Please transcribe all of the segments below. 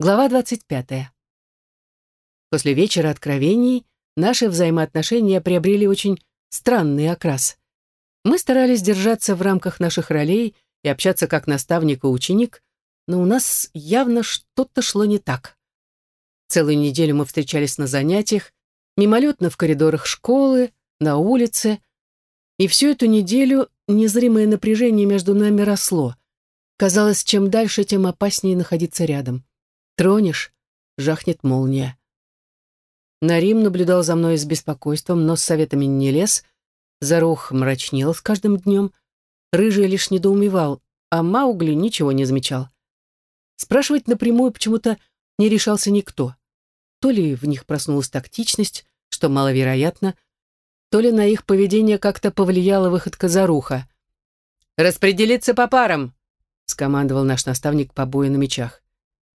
Глава 25. После вечера откровений наши взаимоотношения приобрели очень странный окрас. Мы старались держаться в рамках наших ролей и общаться как наставник и ученик, но у нас явно что-то шло не так. Целую неделю мы встречались на занятиях, мимолетно в коридорах школы, на улице, и всю эту неделю незримое напряжение между нами росло. Казалось, чем дальше, тем опаснее находиться рядом. Тронешь — жахнет молния. Нарим наблюдал за мной с беспокойством, но с советами не лез. Зарух мрачнел с каждым днем. Рыжий лишь недоумевал, а Маугли ничего не замечал. Спрашивать напрямую почему-то не решался никто. То ли в них проснулась тактичность, что маловероятно, то ли на их поведение как-то повлияла выходка Заруха. «Распределиться по парам!» — скомандовал наш наставник по бою на мечах.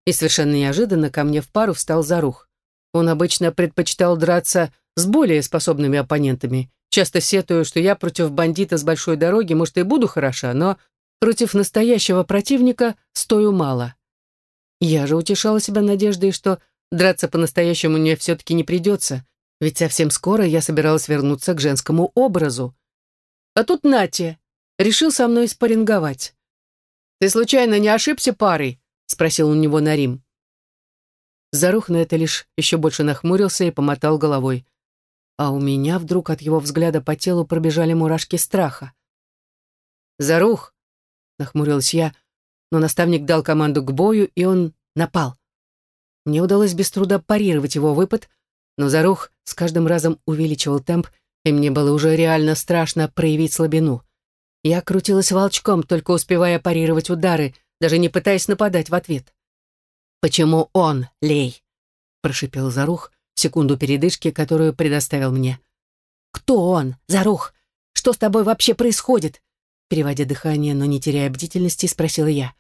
И совершенно неожиданно ко мне в пару встал Зарух. Он обычно предпочитал драться с более способными оппонентами, часто сетуя, что я против бандита с большой дороги, может, и буду хороша, но против настоящего противника стою мало. Я же утешала себя надеждой, что драться по-настоящему мне все-таки не придется, ведь совсем скоро я собиралась вернуться к женскому образу. А тут Натя решил со мной спарринговать. «Ты случайно не ошибся парой?» Спросил у него Нарим. Зарух на это лишь еще больше нахмурился и помотал головой. А у меня вдруг от его взгляда по телу пробежали мурашки страха. «Зарух!» — нахмурилась я, но наставник дал команду к бою, и он напал. Мне удалось без труда парировать его выпад, но Зарух с каждым разом увеличивал темп, и мне было уже реально страшно проявить слабину. Я крутилась волчком, только успевая парировать удары — даже не пытаясь нападать в ответ. «Почему он, Лей?» — прошипел Зарух в секунду передышки, которую предоставил мне. «Кто он, Зарух? Что с тобой вообще происходит?» Переводя дыхание, но не теряя бдительности, спросила я.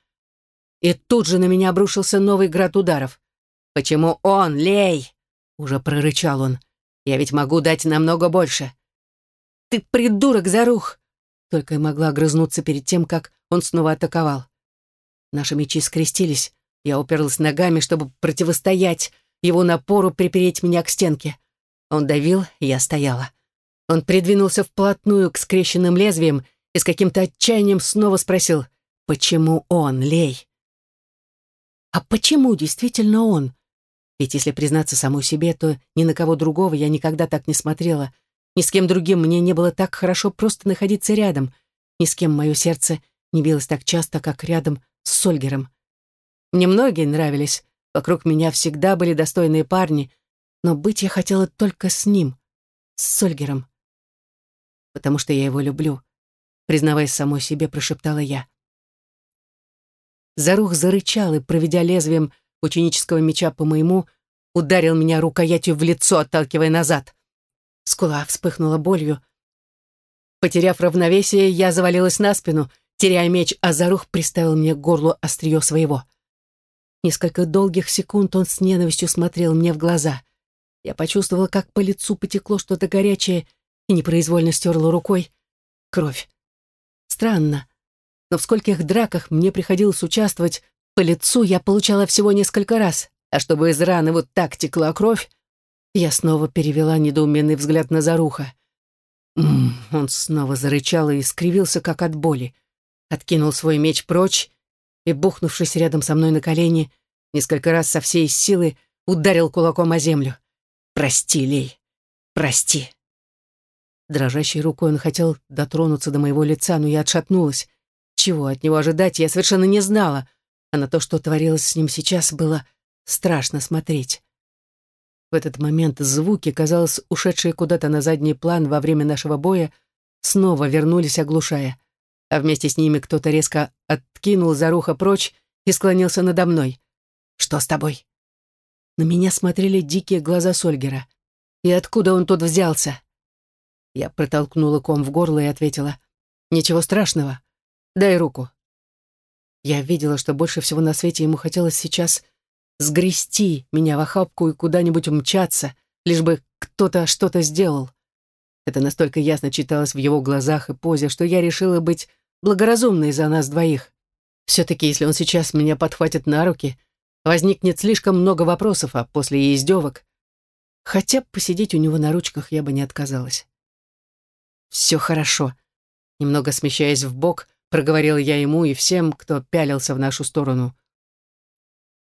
И тут же на меня обрушился новый град ударов. «Почему он, Лей?» — уже прорычал он. «Я ведь могу дать намного больше». «Ты придурок, Зарух!» Только и могла огрызнуться перед тем, как он снова атаковал. Наши мечи скрестились. Я уперлась ногами, чтобы противостоять его напору припереть меня к стенке. Он давил, я стояла. Он придвинулся вплотную к скрещенным лезвиям и с каким-то отчаянием снова спросил, «Почему он, Лей?» А почему действительно он? Ведь если признаться самой себе, то ни на кого другого я никогда так не смотрела. Ни с кем другим мне не было так хорошо просто находиться рядом. Ни с кем мое сердце не билось так часто, как рядом с Сольгером. Мне многие нравились, вокруг меня всегда были достойные парни, но быть я хотела только с ним, с Сольгером. Потому что я его люблю, признаваясь самой себе, прошептала я. Зарух зарычал и, проведя лезвием ученического меча по моему, ударил меня рукоятью в лицо, отталкивая назад. Скула вспыхнула болью. Потеряв равновесие, я завалилась на спину Теряя меч, Азарух приставил мне к горлу острие своего. Несколько долгих секунд он с ненавистью смотрел мне в глаза. Я почувствовала, как по лицу потекло что-то горячее и непроизвольно стерла рукой. Кровь. Странно. Но в скольких драках мне приходилось участвовать, по лицу я получала всего несколько раз, а чтобы из раны вот так текла кровь, я снова перевела недоуменный взгляд на Заруха. М -м, он снова зарычал и скривился, как от боли откинул свой меч прочь и, бухнувшись рядом со мной на колени, несколько раз со всей силы ударил кулаком о землю. «Прости, Лей, прости!» Дрожащей рукой он хотел дотронуться до моего лица, но я отшатнулась. Чего от него ожидать, я совершенно не знала, а на то, что творилось с ним сейчас, было страшно смотреть. В этот момент звуки, казалось, ушедшие куда-то на задний план во время нашего боя, снова вернулись, оглушая а вместе с ними кто-то резко откинул Заруха прочь и склонился надо мной. «Что с тобой?» На меня смотрели дикие глаза Сольгера. «И откуда он тут взялся?» Я протолкнула ком в горло и ответила. «Ничего страшного. Дай руку». Я видела, что больше всего на свете ему хотелось сейчас сгрести меня в охапку и куда-нибудь умчаться, лишь бы кто-то что-то сделал. Это настолько ясно читалось в его глазах и позе, что я решила быть благоразумной за нас двоих. Все-таки, если он сейчас меня подхватит на руки, возникнет слишком много вопросов, а после издевок. Хотя посидеть у него на ручках я бы не отказалась. «Все хорошо», — немного смещаясь в бок, проговорил я ему и всем, кто пялился в нашу сторону.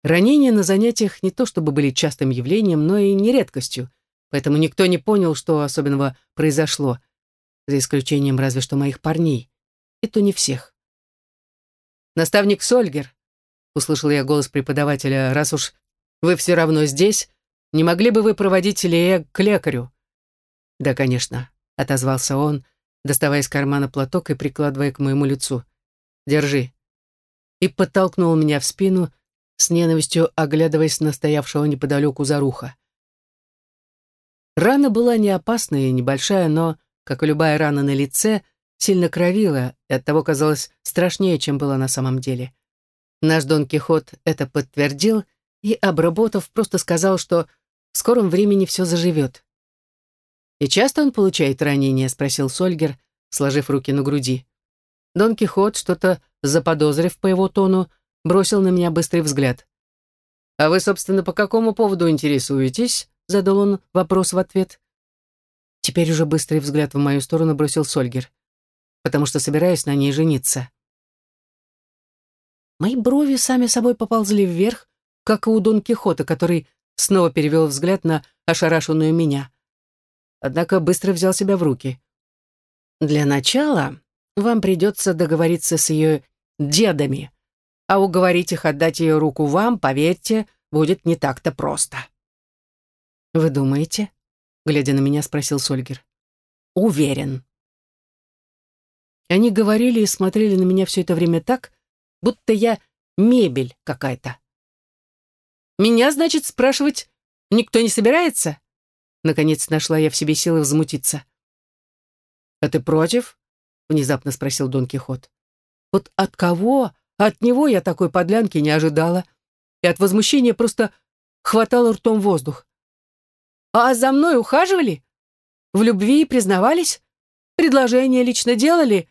Ранения на занятиях не то чтобы были частым явлением, но и не редкостью, поэтому никто не понял, что особенного произошло, за исключением разве что моих парней, и то не всех. «Наставник Сольгер», — услышал я голос преподавателя, «раз уж вы все равно здесь, не могли бы вы проводить Лея к лекарю?» «Да, конечно», — отозвался он, доставая из кармана платок и прикладывая к моему лицу. «Держи». И подтолкнул меня в спину, с ненавистью оглядываясь на стоявшего неподалеку Заруха. Рана была не опасная и небольшая, но, как и любая рана на лице, сильно кровила и оттого казалась страшнее, чем была на самом деле. Наш Дон Кихот это подтвердил и, обработав, просто сказал, что в скором времени все заживет. «И часто он получает ранения?» — спросил Сольгер, сложив руки на груди. Дон Кихот, что-то заподозрив по его тону, бросил на меня быстрый взгляд. «А вы, собственно, по какому поводу интересуетесь?» — задал он вопрос в ответ. Теперь уже быстрый взгляд в мою сторону бросил Сольгер, потому что собираюсь на ней жениться. Мои брови сами собой поползли вверх, как и у Дон Кихота, который снова перевел взгляд на ошарашенную меня. Однако быстро взял себя в руки. «Для начала вам придется договориться с ее дедами», а уговорить их отдать ее руку вам, поверьте, будет не так-то просто. «Вы думаете?» — глядя на меня, спросил Сольгер. «Уверен». Они говорили и смотрели на меня все это время так, будто я мебель какая-то. «Меня, значит, спрашивать никто не собирается?» Наконец нашла я в себе силы взмутиться. «А ты против?» — внезапно спросил Дон Кихот. «Вот от кого от него я такой подлянки не ожидала. И от возмущения просто хватало ртом воздух. А за мной ухаживали? В любви признавались? Предложения лично делали?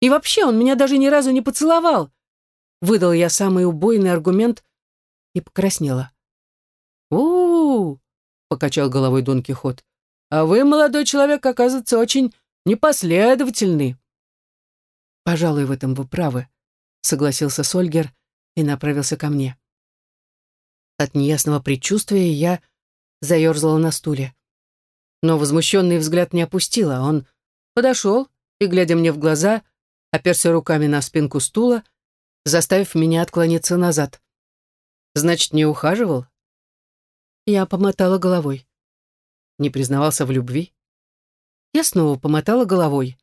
И вообще он меня даже ни разу не поцеловал. Выдал я самый убойный аргумент и покраснела. у, -у, -у покачал головой Дон Кихот. «А вы, молодой человек, оказывается, очень непоследовательный». «Пожалуй, в этом вы правы», согласился Сольгер и направился ко мне. От неясного предчувствия я заерзала на стуле. Но возмущенный взгляд не опустила. Он подошел и, глядя мне в глаза, оперся руками на спинку стула, заставив меня отклониться назад. «Значит, не ухаживал?» Я помотала головой. Не признавался в любви? Я снова помотала головой.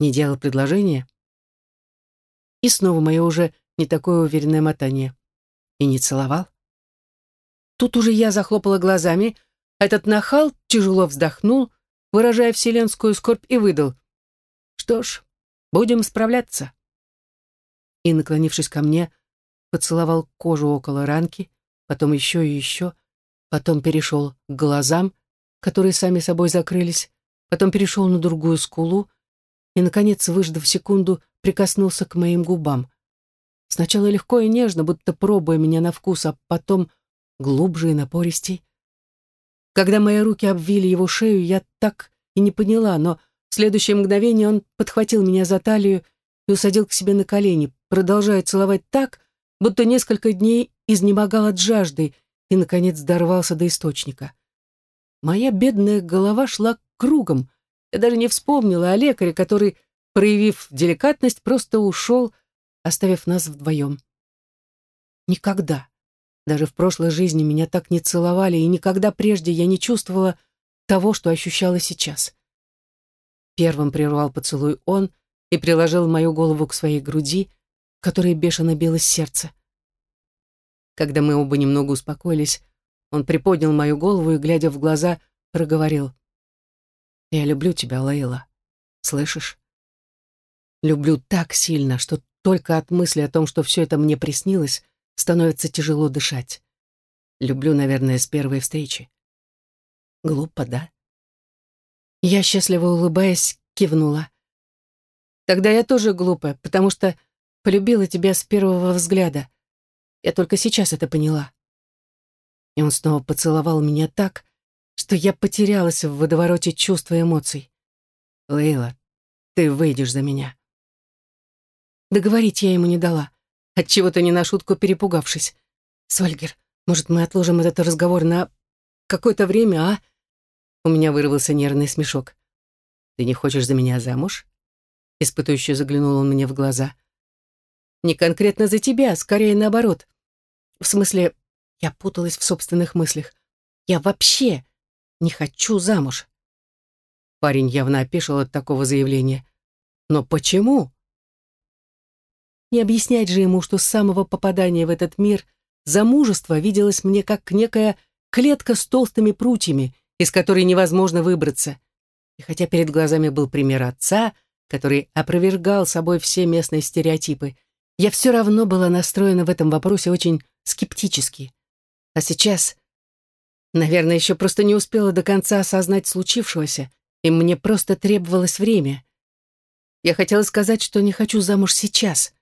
Не делал предложения? И снова мое уже не такое уверенное мотание. И не целовал? Тут уже я захлопала глазами, этот нахал тяжело вздохнул, выражая вселенскую скорбь, и выдал. Что ж, будем справляться. И, наклонившись ко мне, поцеловал кожу около ранки, потом еще и еще, потом перешел к глазам, которые сами собой закрылись, потом перешел на другую скулу и, наконец, выждав секунду, прикоснулся к моим губам. Сначала легко и нежно, будто пробуя меня на вкус, а потом глубже и напористей. Когда мои руки обвили его шею, я так и не поняла, но в следующее мгновение он подхватил меня за талию и усадил к себе на колени, продолжая целовать так, будто несколько дней изнемогал от жажды и, наконец, дорвался до источника. Моя бедная голова шла кругом. Я даже не вспомнила о лекаре, который проявив деликатность, просто ушел, оставив нас вдвоем. Никогда, даже в прошлой жизни меня так не целовали, и никогда прежде я не чувствовала того, что ощущала сейчас. Первым прервал поцелуй он и приложил мою голову к своей груди, в которой бешено билось сердце. Когда мы оба немного успокоились, он приподнял мою голову и, глядя в глаза, проговорил. «Я люблю тебя, Лейла. Слышишь? Люблю так сильно, что только от мысли о том, что все это мне приснилось, становится тяжело дышать. Люблю, наверное, с первой встречи. Глупо, да? Я, счастливо улыбаясь, кивнула. Тогда я тоже глупая, потому что полюбила тебя с первого взгляда. Я только сейчас это поняла. И он снова поцеловал меня так, что я потерялась в водовороте чувств и эмоций. «Лейла, ты выйдешь за меня». Договорить я ему не дала, отчего-то не на шутку перепугавшись. «Сольгер, может, мы отложим этот разговор на какое-то время, а?» У меня вырвался нервный смешок. «Ты не хочешь за меня замуж?» Испытующе заглянул он мне в глаза. «Не конкретно за тебя, скорее наоборот. В смысле, я путалась в собственных мыслях. Я вообще не хочу замуж». Парень явно опешил от такого заявления. «Но почему?» Не объяснять же ему, что с самого попадания в этот мир замужество виделось мне как некая клетка с толстыми прутьями, из которой невозможно выбраться. И хотя перед глазами был пример отца, который опровергал собой все местные стереотипы, я все равно была настроена в этом вопросе очень скептически. А сейчас, наверное, еще просто не успела до конца осознать случившегося, и мне просто требовалось время. Я хотела сказать, что не хочу замуж сейчас.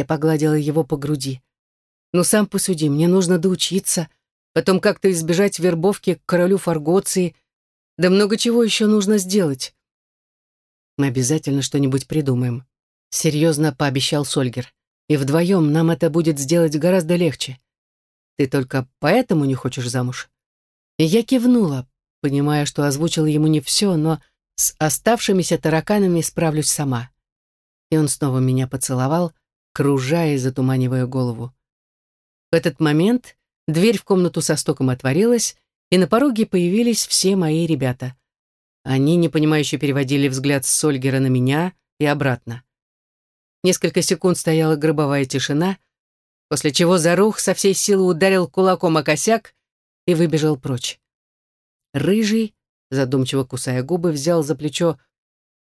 Я погладила его по груди. «Ну, сам посуди, мне нужно доучиться, потом как-то избежать вербовки к королю Фаргоции. Да много чего еще нужно сделать. Мы обязательно что-нибудь придумаем. Серьезно пообещал Сольгер. И вдвоем нам это будет сделать гораздо легче. Ты только поэтому не хочешь замуж? И я кивнула, понимая, что озвучила ему не все, но с оставшимися тараканами справлюсь сама. И он снова меня поцеловал, кружая и затуманивая голову. В этот момент Дверь в комнату со стоком отворилась, и на пороге появились все мои ребята. Они непонимающе переводили взгляд с Сольгера на меня и обратно. Несколько секунд стояла гробовая тишина, после чего Зарух со всей силы ударил кулаком о косяк и выбежал прочь. Рыжий, задумчиво кусая губы, взял за плечо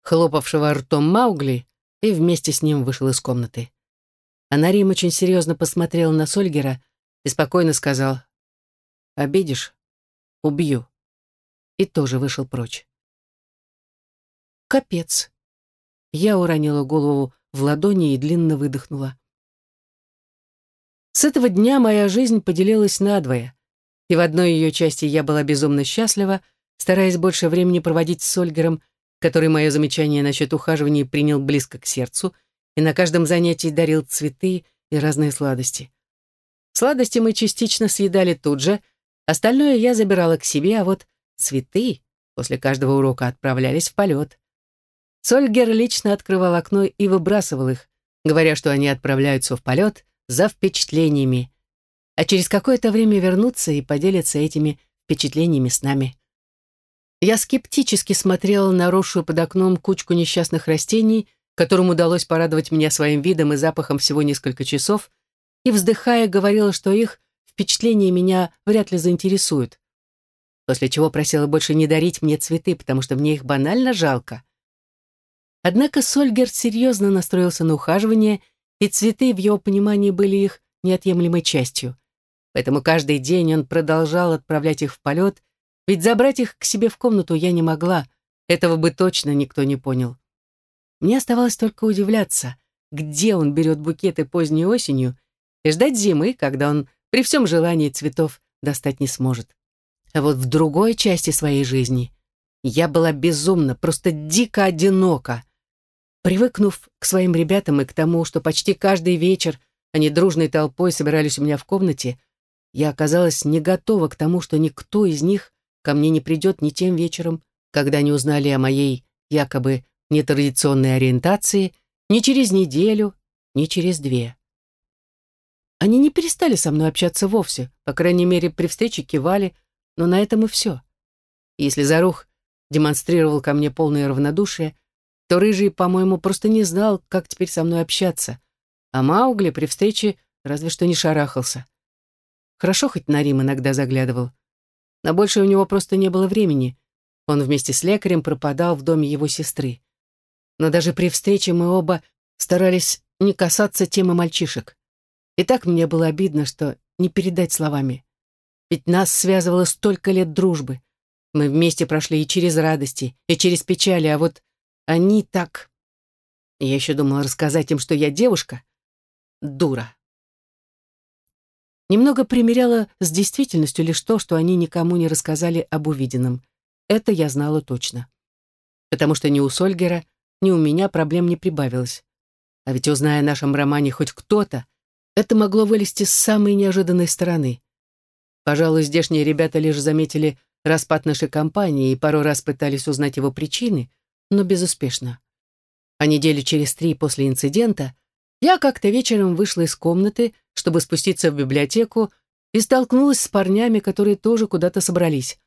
хлопавшего ртом Маугли и вместе с ним вышел из комнаты. Анарим очень серьезно посмотрел на Сольгера, и спокойно сказал «Обидишь? Убью». И тоже вышел прочь. Капец. Я уронила голову в ладони и длинно выдохнула. С этого дня моя жизнь поделилась надвое, и в одной ее части я была безумно счастлива, стараясь больше времени проводить с Ольгером, который мое замечание насчет ухаживания принял близко к сердцу и на каждом занятии дарил цветы и разные сладости. Сладости мы частично съедали тут же, остальное я забирала к себе, а вот цветы после каждого урока отправлялись в полет. Сольгер лично открывал окно и выбрасывал их, говоря, что они отправляются в полет за впечатлениями, а через какое-то время вернутся и поделятся этими впечатлениями с нами. Я скептически смотрела на росшую под окном кучку несчастных растений, которым удалось порадовать меня своим видом и запахом всего несколько часов, и, вздыхая, говорила, что их впечатления меня вряд ли заинтересуют. После чего просила больше не дарить мне цветы, потому что мне их банально жалко. Однако Сольгерт серьезно настроился на ухаживание, и цветы в его понимании были их неотъемлемой частью. Поэтому каждый день он продолжал отправлять их в полет, ведь забрать их к себе в комнату я не могла, этого бы точно никто не понял. Мне оставалось только удивляться, где он берет букеты поздней осенью и ждать зимы, когда он при всем желании цветов достать не сможет. А вот в другой части своей жизни я была безумно, просто дико одинока. Привыкнув к своим ребятам и к тому, что почти каждый вечер они дружной толпой собирались у меня в комнате, я оказалась не готова к тому, что никто из них ко мне не придет ни тем вечером, когда они узнали о моей якобы нетрадиционной ориентации, ни через неделю, ни через две. Они не перестали со мной общаться вовсе, по крайней мере, при встрече кивали, но на этом и все. Если Зарух демонстрировал ко мне полное равнодушие, то Рыжий, по-моему, просто не знал, как теперь со мной общаться, а Маугли при встрече разве что не шарахался. Хорошо хоть Нарим иногда заглядывал. На больше у него просто не было времени. Он вместе с лекарем пропадал в доме его сестры. Но даже при встрече мы оба старались не касаться темы мальчишек. И так мне было обидно, что не передать словами. Ведь нас связывало столько лет дружбы. Мы вместе прошли и через радости, и через печали, а вот они так... Я еще думала рассказать им, что я девушка. Дура. Немного примеряла с действительностью лишь то, что они никому не рассказали об увиденном. Это я знала точно. Потому что ни у Сольгера, ни у меня проблем не прибавилось. А ведь, узная о нашем романе хоть кто-то, это могло вылезти с самой неожиданной стороны. Пожалуй, здешние ребята лишь заметили распад нашей компании и пару раз пытались узнать его причины, но безуспешно. А недели через три после инцидента я как-то вечером вышла из комнаты, чтобы спуститься в библиотеку, и столкнулась с парнями, которые тоже куда-то собрались.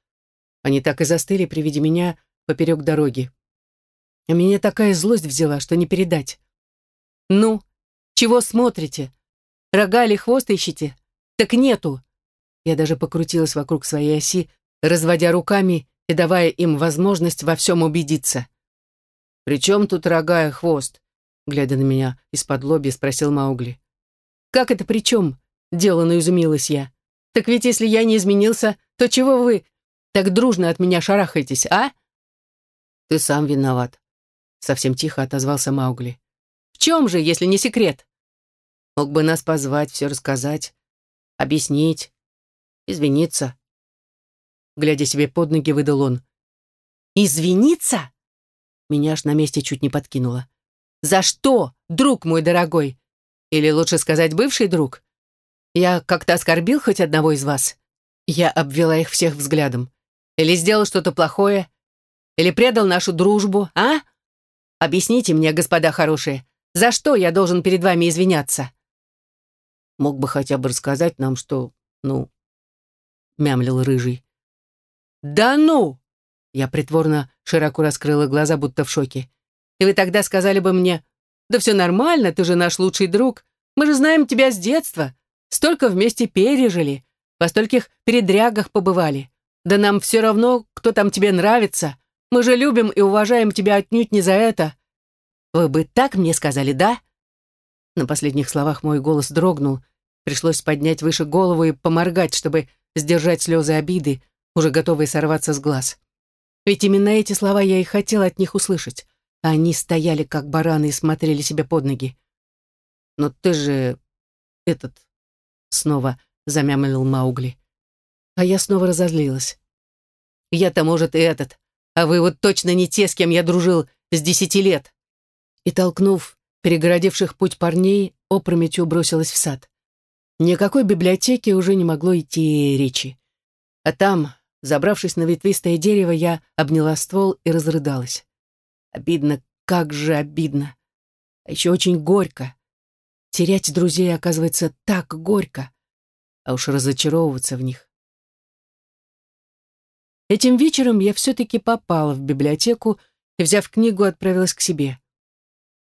Они так и застыли при виде меня поперек дороги. А меня такая злость взяла, что не передать. «Ну, чего смотрите? Рога или хвост ищете? Так нету!» Я даже покрутилась вокруг своей оси, разводя руками и давая им возможность во всем убедиться. «При чем тут рога и хвост?» Глядя на меня из-под лоби, спросил Маугли. «Как это при чем?» — деланно изумилась я. «Так ведь если я не изменился, то чего вы так дружно от меня шарахаетесь, а?» «Ты сам виноват», — совсем тихо отозвался Маугли. «В чем же, если не секрет?» «Мог бы нас позвать, все рассказать, объяснить, извиниться». Глядя себе под ноги, выдал он. «Извиниться?» Меня аж на месте чуть не подкинуло. «За что, друг мой дорогой? Или лучше сказать, бывший друг? Я как-то оскорбил хоть одного из вас? Я обвела их всех взглядом. Или сделал что-то плохое? Или предал нашу дружбу, а? Объясните мне, господа хорошие, за что я должен перед вами извиняться?» Мог бы хотя бы рассказать нам, что, ну, мямлил рыжий. «Да ну!» Я притворно широко раскрыла глаза, будто в шоке. «И вы тогда сказали бы мне, да все нормально, ты же наш лучший друг. Мы же знаем тебя с детства. Столько вместе пережили, во стольких передрягах побывали. Да нам все равно, кто там тебе нравится. Мы же любим и уважаем тебя отнюдь не за это. Вы бы так мне сказали, да?» На последних словах мой голос дрогнул. Пришлось поднять выше голову и поморгать, чтобы сдержать слезы обиды, уже готовые сорваться с глаз. Ведь именно эти слова я и хотела от них услышать. Они стояли, как бараны, и смотрели себе под ноги. «Но ты же... этот...» Снова замямлил Маугли. А я снова разозлилась. «Я-то, может, и этот, а вы вот точно не те, с кем я дружил с десяти лет!» И, толкнув перегородивших путь парней, опрометью бросилась в сад. Никакой библиотеки уже не могло идти речи. А там, Забравшись на ветвистое дерево, я обняла ствол и разрыдалась. Обидно, как же обидно. А еще очень горько. Терять друзей, оказывается, так горько. А уж разочаровываться в них. Этим вечером я все-таки попала в библиотеку и, взяв книгу, отправилась к себе.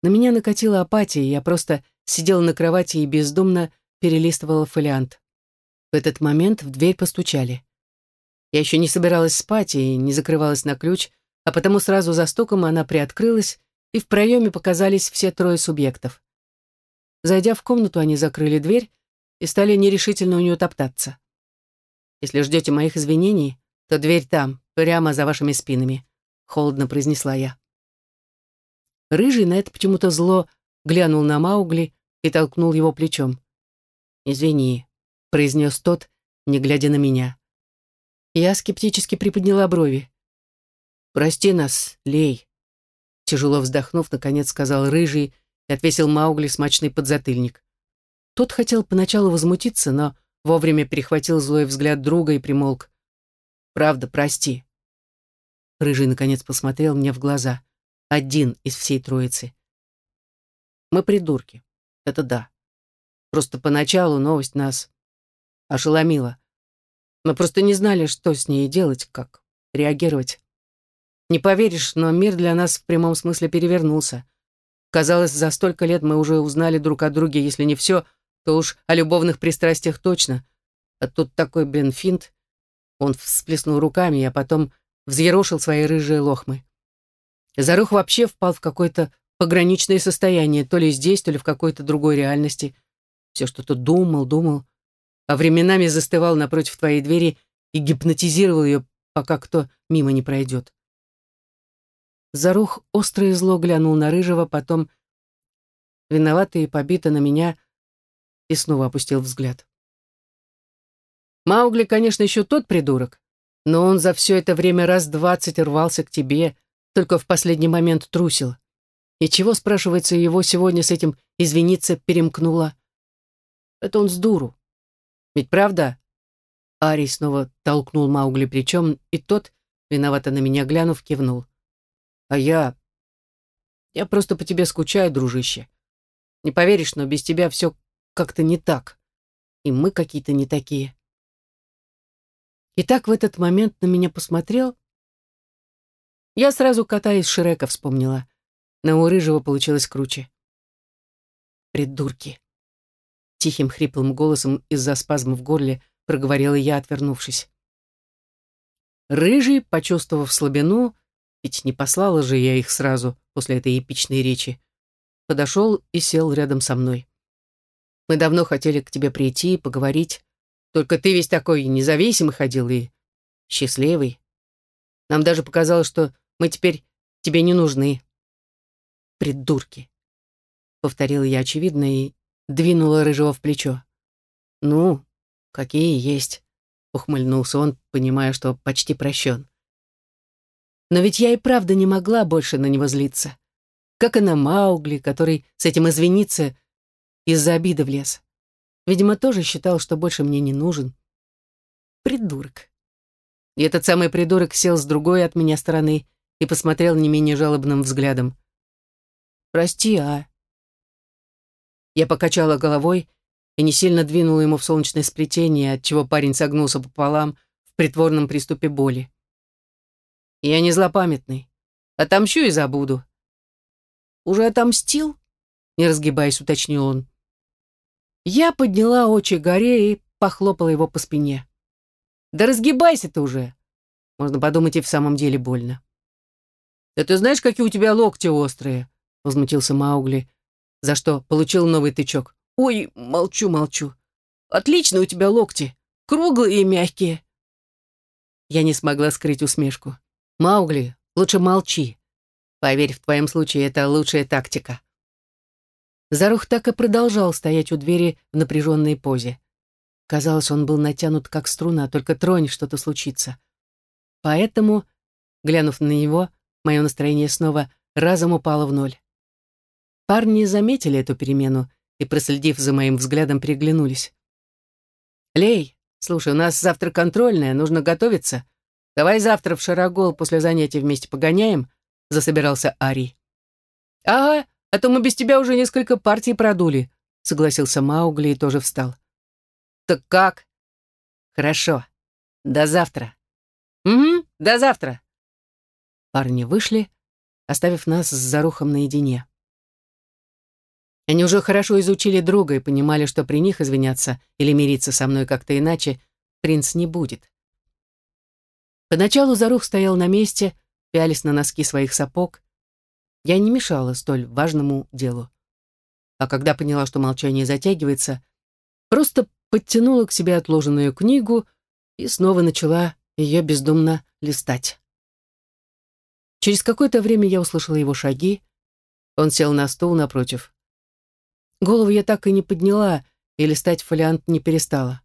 На меня накатила апатия, я просто сидела на кровати и бездумно перелистывала фолиант. В этот момент в дверь постучали. Я еще не собиралась спать и не закрывалась на ключ, а потому сразу за стуком она приоткрылась, и в проеме показались все трое субъектов. Зайдя в комнату, они закрыли дверь и стали нерешительно у нее топтаться. «Если ждете моих извинений, то дверь там, прямо за вашими спинами», — холодно произнесла я. Рыжий на это почему-то зло глянул на Маугли и толкнул его плечом. «Извини», — произнес тот, не глядя на меня. Я скептически приподняла брови. «Прости нас, Лей», — тяжело вздохнув, наконец сказал Рыжий и отвесил Маугли смачный подзатыльник. Тот хотел поначалу возмутиться, но вовремя перехватил злой взгляд друга и примолк. «Правда, прости». Рыжий, наконец, посмотрел мне в глаза. Один из всей троицы. «Мы придурки. Это да. Просто поначалу новость нас ошеломила. Мы просто не знали, что с ней делать, как реагировать. Не поверишь, но мир для нас в прямом смысле перевернулся. Казалось, за столько лет мы уже узнали друг о друге, если не все, то уж о любовных пристрастиях точно. А тут такой, блин, финт. Он всплеснул руками, а потом взъерошил свои рыжие лохмы. Зарух вообще впал в какое-то пограничное состояние, то ли здесь, то ли в какой-то другой реальности. Все что-то думал, думал, а временами застывал напротив твоей двери и гипнотизировал ее, пока кто мимо не пройдет. Зарух остро и зло глянул на Рыжего, потом, виноватый и побито на меня, и снова опустил взгляд. Маугли, конечно, еще тот придурок, но он за все это время раз двадцать рвался к тебе, только в последний момент трусил. И чего, спрашивается, его сегодня с этим извиниться перемкнуло? Это он с дуру. Ведь правда? Арий снова толкнул Маугли плечом, и тот, виновато на меня глянув, кивнул. А я... Я просто по тебе скучаю, дружище. Не поверишь, но без тебя все как-то не так. И мы какие-то не такие. И так в этот момент на меня посмотрел. Я сразу кота из Шрека вспомнила. Но у Рыжего получилось круче. Придурки. Тихим хриплым голосом из-за спазма в горле проговорила я, отвернувшись. Рыжий, почувствовав слабину, ведь не послала же я их сразу после этой эпичной речи, подошел и сел рядом со мной. Мы давно хотели к тебе прийти и поговорить, только ты весь такой независимый ходил и счастливый. Нам даже показалось, что мы теперь тебе не нужны. Придурки. Повторила я очевидно и двинула Рыжего в плечо. Ну, какие есть, ухмыльнулся он, понимая, что почти прощен. Но ведь я и правда не могла больше на него злиться. Как и на Маугли, который с этим извиниться из-за обиды влез. Видимо, тоже считал, что больше мне не нужен. Придурок. И этот самый придурок сел с другой от меня стороны и посмотрел не менее жалобным взглядом. «Прости, а...» Я покачала головой и не сильно двинула ему в солнечное сплетение, отчего парень согнулся пополам в притворном приступе боли. «Я не злопамятный. Отомщу и забуду». «Уже отомстил?» — не разгибаясь, уточнил он. Я подняла очи горе и похлопала его по спине. «Да разгибайся ты уже!» Можно подумать, и в самом деле больно. «Да ты знаешь, какие у тебя локти острые?» Возмутился Маугли, за что получил новый тычок. «Ой, молчу, молчу. Отлично у тебя локти, круглые и мягкие». Я не смогла скрыть усмешку. «Маугли, лучше молчи. Поверь, в твоем случае это лучшая тактика». Зарух так и продолжал стоять у двери в напряженной позе. Казалось, он был натянут как струна, только тронь, что-то случится. Поэтому, глянув на него, мое настроение снова разом упало в ноль. Парни заметили эту перемену и, проследив за моим взглядом, переглянулись. «Лей, слушай, у нас завтра контрольная, нужно готовиться. Давай завтра в Шарогол после занятий вместе погоняем», — засобирался Арий. «Ага, а то мы без тебя уже несколько партий продули», — согласился Маугли и тоже встал. «Так как?» «Хорошо. До завтра». «Угу, до завтра». Парни вышли, оставив нас с Зарухом наедине. Они уже хорошо изучили друга и понимали, что при них извиняться или мириться со мной как-то иначе принц не будет. Поначалу Зарух стоял на месте, пялись на носки своих сапог, я не мешала столь важному делу. А когда поняла, что молчание затягивается, просто подтянула к себе отложенную книгу и снова начала ее бездумно листать. Через какое-то время я услышала его шаги. Он сел на стул напротив. Голову я так и не подняла, и листать фолиант не перестала.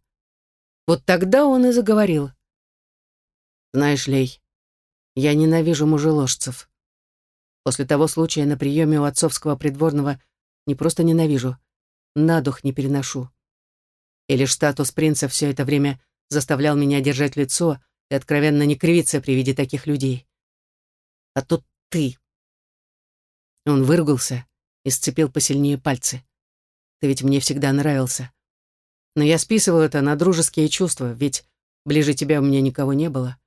Вот тогда он и заговорил. «Знаешь, Лей, я ненавижу мужеложцев. После того случая на приеме у отцовского придворного не просто ненавижу, на дух не переношу. И лишь статус принца все это время заставлял меня держать лицо и откровенно не кривиться при виде таких людей. А тут ты. Он выругался и сцепил посильнее пальцы. Ты ведь мне всегда нравился. Но я списывал это на дружеские чувства, ведь ближе тебя у меня никого не было.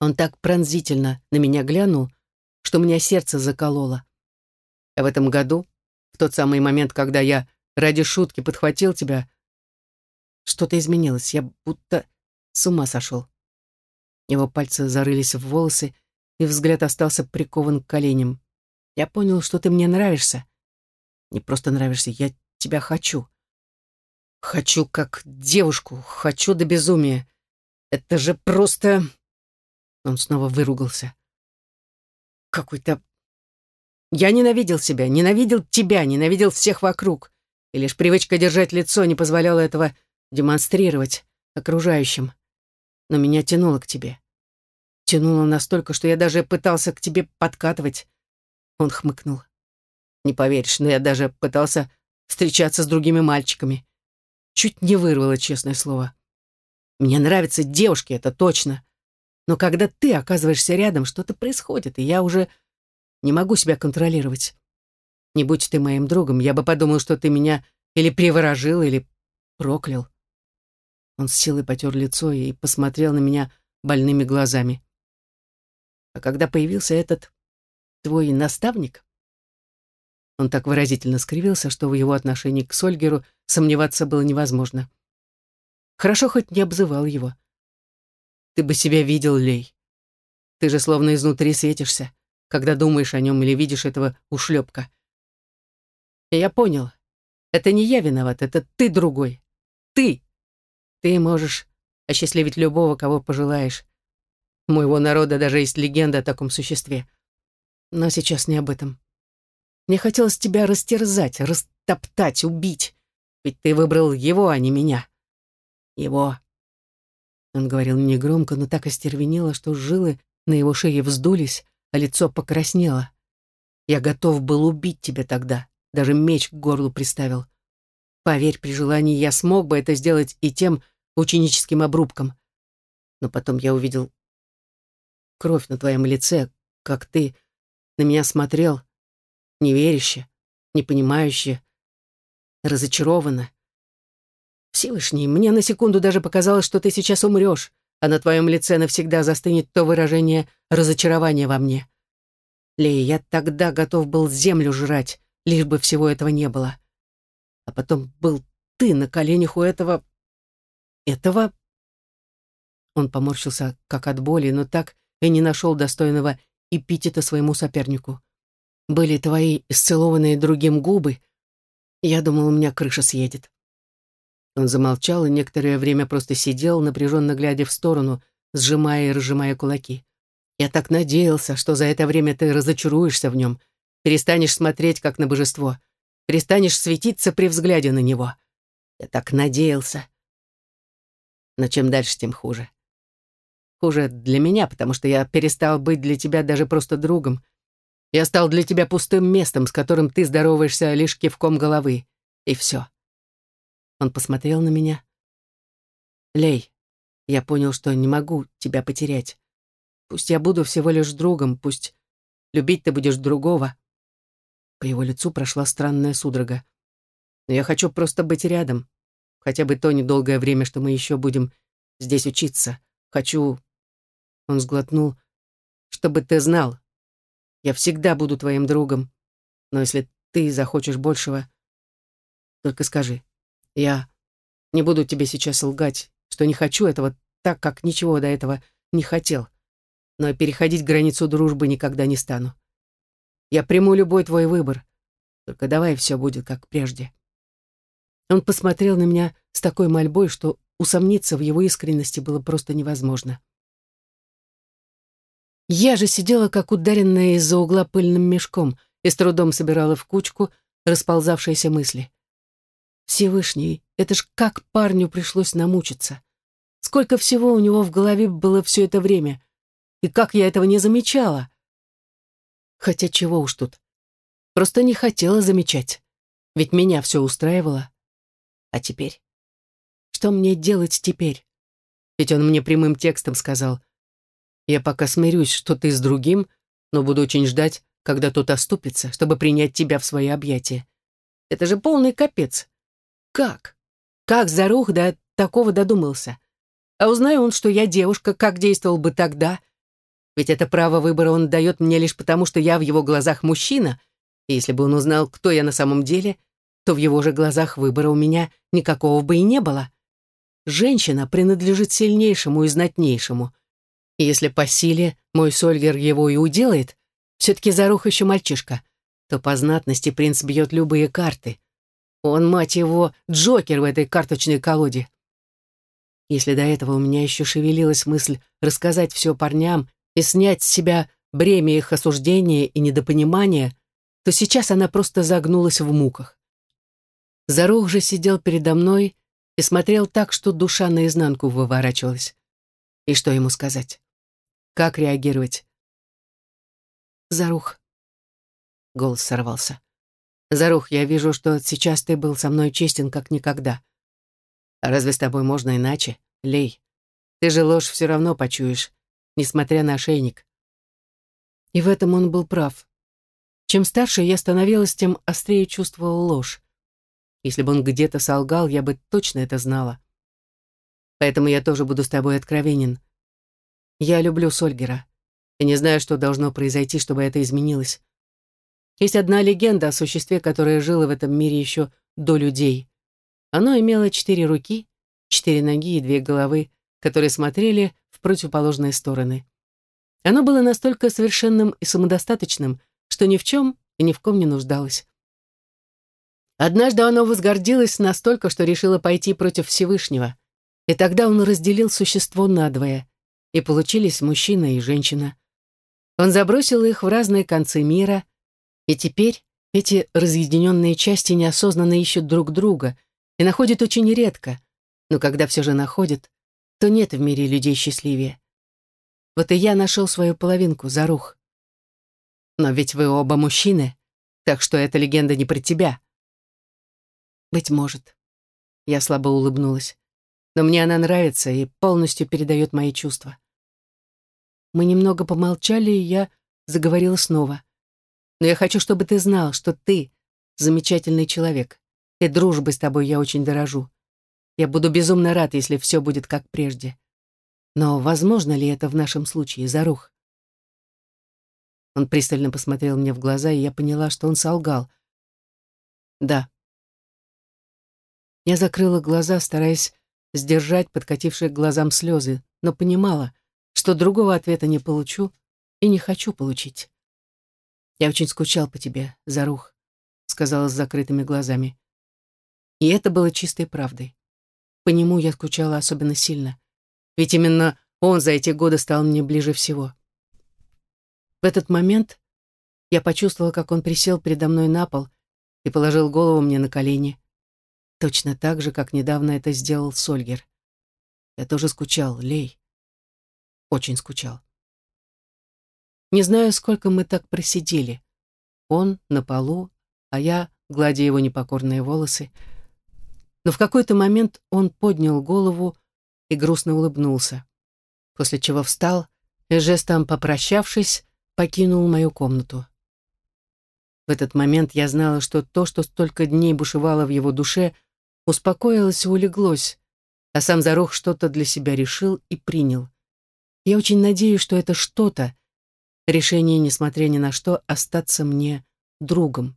Он так пронзительно на меня глянул, что меня сердце закололо. А в этом году, в тот самый момент, когда я ради шутки подхватил тебя, что-то изменилось, я будто с ума сошел. Его пальцы зарылись в волосы, и взгляд остался прикован к коленям. Я понял, что ты мне нравишься. Не просто нравишься, я тебя хочу. Хочу как девушку, хочу до безумия. Это же просто... Он снова выругался какой-то... Я ненавидел себя, ненавидел тебя, ненавидел всех вокруг. И лишь привычка держать лицо не позволяла этого демонстрировать. окружающим. Но меня тянуло к тебе. Тянуло настолько, что я даже пытался к тебе подкатывать. Он хмыкнул. Не поверишь, но я даже пытался встречаться с другими мальчиками. Чуть не вырвало, честное слово. Мне нравятся девушки, это точно. Но когда ты оказываешься рядом, что-то происходит, и я уже не могу себя контролировать. Не будь ты моим другом, я бы подумал, что ты меня или приворожил, или проклял. Он с силой потер лицо и посмотрел на меня больными глазами. А когда появился этот твой наставник, он так выразительно скривился, что в его отношении к Сольгеру сомневаться было невозможно. Хорошо хоть не обзывал его. Ты бы себя видел, Лей. Ты же словно изнутри светишься, когда думаешь о нем или видишь этого ушлепка. Я понял. Это не я виноват, это ты другой. Ты. Ты можешь осчастливить любого, кого пожелаешь. У моего народа даже есть легенда о таком существе. Но сейчас не об этом. Мне хотелось тебя растерзать, растоптать, убить. Ведь ты выбрал его, а не меня. Его. Он говорил негромко, но так остервенело, что жилы на его шее вздулись, а лицо покраснело. Я готов был убить тебя тогда, даже меч к горлу приставил. Поверь, при желании я смог бы это сделать и тем ученическим обрубком. Но потом я увидел кровь на твоем лице, как ты на меня смотрел, неверяще, непонимающе, разочарованно. Всевышний, мне на секунду даже показалось, что ты сейчас умрешь, а на твоем лице навсегда застынет то выражение разочарования во мне. Лея, я тогда готов был землю жрать, лишь бы всего этого не было. А потом был ты на коленях у этого... этого... Он поморщился, как от боли, но так и не нашел достойного эпитета своему сопернику были твои исцелованные другим губы, я думал, у меня крыша съедет. Он замолчал и некоторое время просто сидел, напряженно глядя в сторону, сжимая и разжимая кулаки. Я так надеялся, что за это время ты разочаруешься в нем, перестанешь смотреть, как на божество, перестанешь светиться при взгляде на него. Я так надеялся. Но чем дальше, тем хуже. Хуже для меня, потому что я перестал быть для тебя даже просто другом, я стал для тебя пустым местом, с которым ты здороваешься лишь кивком головы. И все. Он посмотрел на меня. Лей, я понял, что не могу тебя потерять. Пусть я буду всего лишь другом, пусть любить ты будешь другого. По его лицу прошла странная судорога. Но я хочу просто быть рядом. Хотя бы то недолгое время, что мы еще будем здесь учиться. Хочу... Он сглотнул. Чтобы ты знал, я всегда буду твоим другом. Но если ты захочешь большего, только скажи. Я не буду тебе сейчас лгать, что не хочу этого так, как ничего до этого не хотел. Но переходить границу дружбы никогда не стану. Я приму любой твой выбор. Только давай все будет как прежде. Он посмотрел на меня с такой мольбой, что усомниться в его искренности было просто невозможно. Я же сидела, как ударенная из-за угла пыльным мешком, и с трудом собирала в кучку расползавшиеся мысли. Всевышний, это ж как парню пришлось намучиться. Сколько всего у него в голове было все это время. И как я этого не замечала. Хотя чего уж тут. Просто не хотела замечать. Ведь меня все устраивало. А теперь? Что мне делать теперь? Ведь он мне прямым текстом сказал — я пока смирюсь, что ты с другим, но буду очень ждать, когда тот оступится, чтобы принять тебя в свои объятия. Это же полный капец. Как? Как Зарух до такого додумался? А узнаю он, что я девушка, как действовал бы тогда? Ведь это право выбора он дает мне лишь потому, что я в его глазах мужчина, и если бы он узнал, кто я на самом деле, то в его же глазах выбора у меня никакого бы и не было. Женщина принадлежит сильнейшему и знатнейшему, и если по силе мой Сольгер его и уделает, все-таки Зарух еще мальчишка, то по знатности принц бьет любые карты. Он, мать его, Джокер в этой карточной колоде. Если до этого у меня еще шевелилась мысль рассказать все парням и снять с себя бремя их осуждения и недопонимания, то сейчас она просто загнулась в муках. Зарух же сидел передо мной и смотрел так, что душа наизнанку выворачивалась. И что ему сказать? Как реагировать? «Зарух». Голос сорвался. «Зарух, я вижу, что сейчас ты был со мной честен, как никогда. А разве с тобой можно иначе? Лей. Ты же ложь все равно почуешь, несмотря на ошейник». И в этом он был прав. Чем старше я становилась, тем острее чувствовала ложь. Если бы он где-то солгал, я бы точно это знала. Поэтому я тоже буду с тобой откровенен. Я люблю Сольгера. И не знаю, что должно произойти, чтобы это изменилось. Есть одна легенда о существе, которое жило в этом мире еще до людей. Оно имело четыре руки, четыре ноги и две головы, которые смотрели в противоположные стороны. Оно было настолько совершенным и самодостаточным, что ни в чем и ни в ком не нуждалась. Однажды оно возгордилось настолько, что решило пойти против Всевышнего, и тогда он разделил существо надвое, и получились мужчина и женщина. Он забросил их в разные концы мира, и теперь эти разъединенные части неосознанно ищут друг друга и находят очень редко, но когда все же находят, то нет в мире людей счастливее. Вот и я нашел свою половинку, Зарух. Но ведь вы оба мужчины, так что эта легенда не про тебя. Быть может. Я слабо улыбнулась. Но мне она нравится и полностью передает мои чувства. Мы немного помолчали, и я заговорила снова. Но я хочу, чтобы ты знал, что ты замечательный человек, и дружбой с тобой я очень дорожу. Я буду безумно рад, если все будет как прежде. Но возможно ли это в нашем случае, Зарух? Он пристально посмотрел мне в глаза, и я поняла, что он солгал. «Да». Я закрыла глаза, стараясь сдержать подкатившие к глазам слезы, но понимала, что другого ответа не получу и не хочу получить. «Я очень скучал по тебе, Зарух», — сказала с закрытыми глазами. И это было чистой правдой. По нему я скучала особенно сильно, ведь именно он за эти годы стал мне ближе всего. В этот момент я почувствовала, как он присел передо мной на пол и положил голову мне на колени. Точно так же, как недавно это сделал Сольгер. Я тоже скучал, Лей. Очень скучал. Не знаю, сколько мы так просидели. Он на полу, а я, гладя его непокорные волосы. Но в какой-то момент он поднял голову и грустно улыбнулся, после чего встал и, жестом попрощавшись, покинул мою комнату. В этот момент я знала, что то, что столько дней бушевало в его душе, успокоилось и улеглось, а сам Зарох что-то для себя решил и принял. Я очень надеюсь, что это что-то, решение, несмотря ни на что, остаться мне другом.